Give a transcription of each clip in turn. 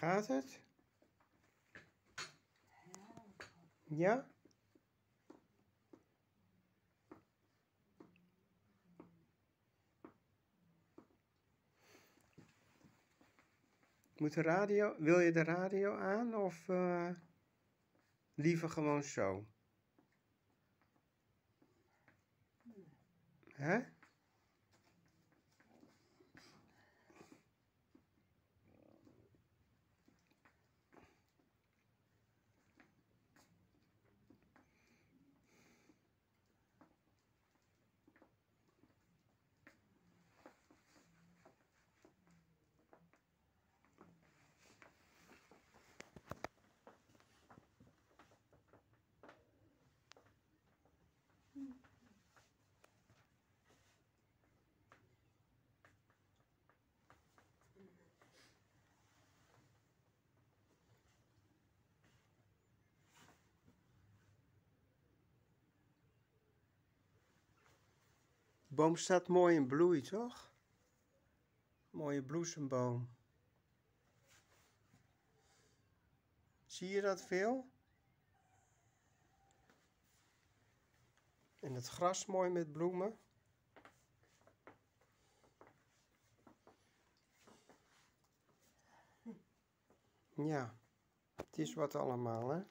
Gaat het? Ja? Moet de radio, wil je de radio aan of uh, liever gewoon zo? Hè? Boom staat mooi in bloei, toch? Mooie bloesemboom. Zie je dat veel? En het gras mooi met bloemen. Ja, het is wat allemaal, hè?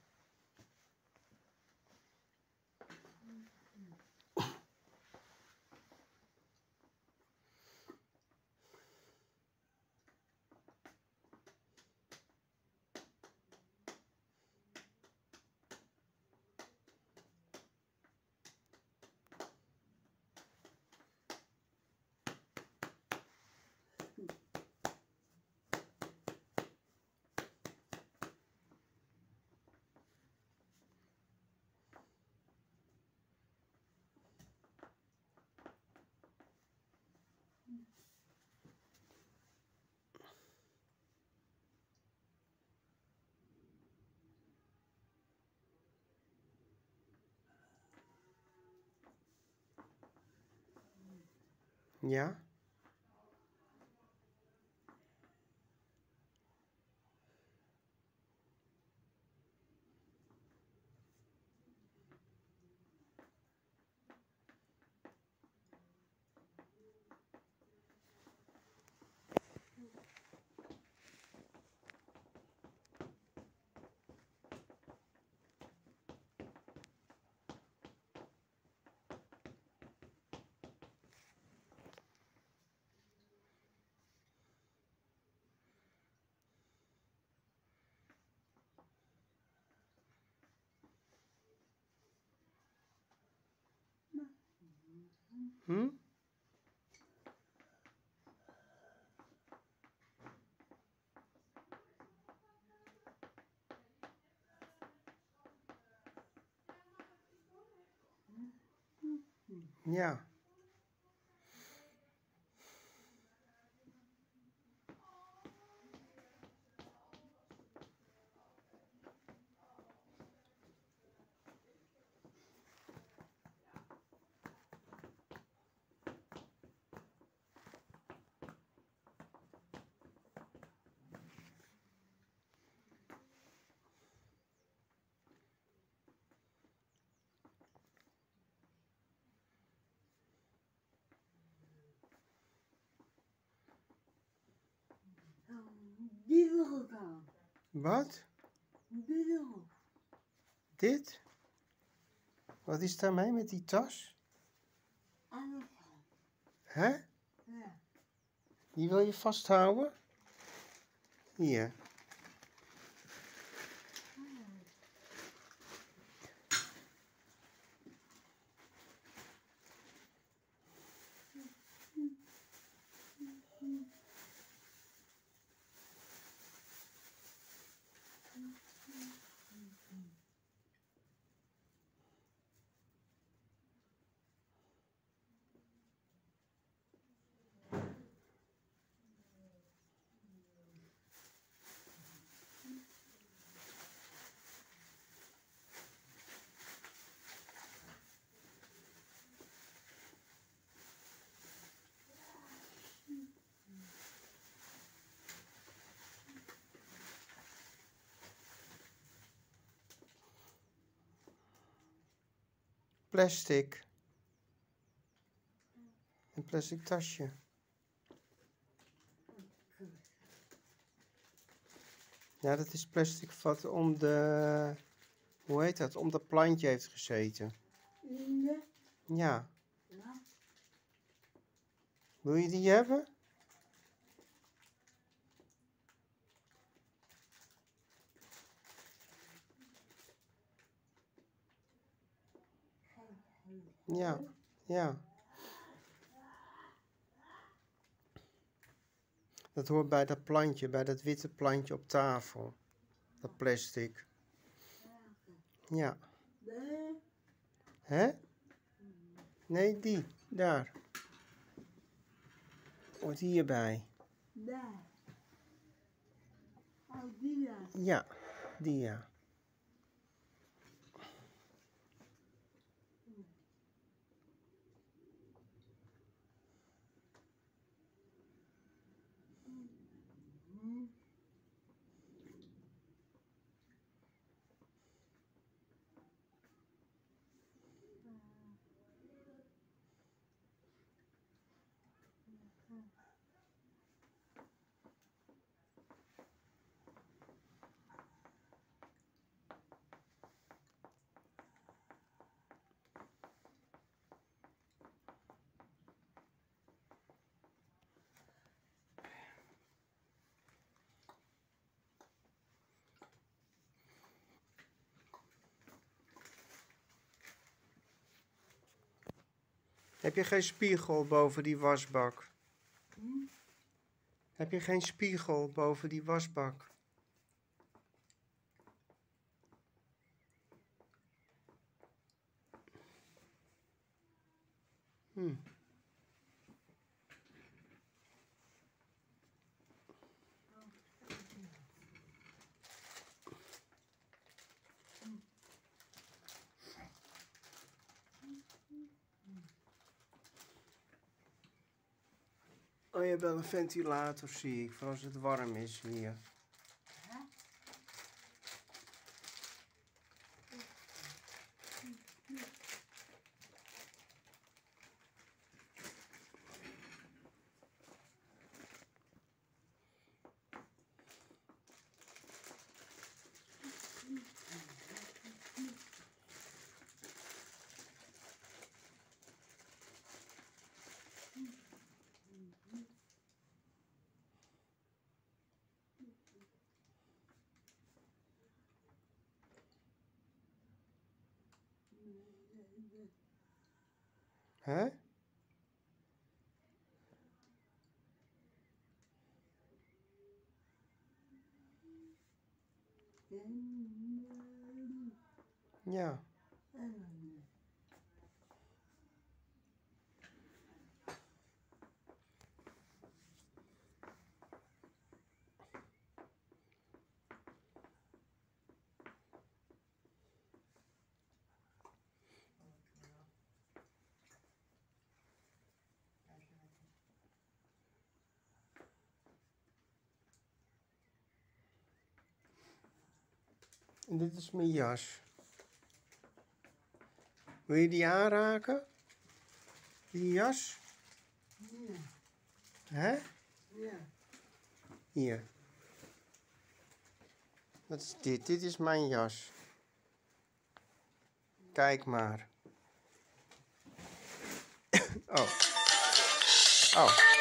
Ja? Hm? Ja. Die wil aan. Wat? Dit? Wat is daarmee met die tas? Aan. Hè? Ja. Die wil je vasthouden? Hier. Plastic. Een plastic tasje. Ja, dat is plastic wat om de... Hoe heet dat? Om dat plantje heeft gezeten. Ja. Ja. Wil je die hebben? Ja, ja. Dat hoort bij dat plantje, bij dat witte plantje op tafel. Dat plastic. Ja. Hè? Nee, die. Daar. Hoort hierbij. Daar. Oh, die. Ja, die ja. Heb je geen spiegel boven die wasbak? Hm? Heb je geen spiegel boven die wasbak? Oh, je hebt wel een ventilator, zie ik, voor als het warm is hier. Hè? Ja. En dit is mijn jas. Wil je die aanraken? Die jas? Ja. Hè? Ja. Hier. Wat is dit? Dit is mijn jas. Kijk maar. Oh. Oh.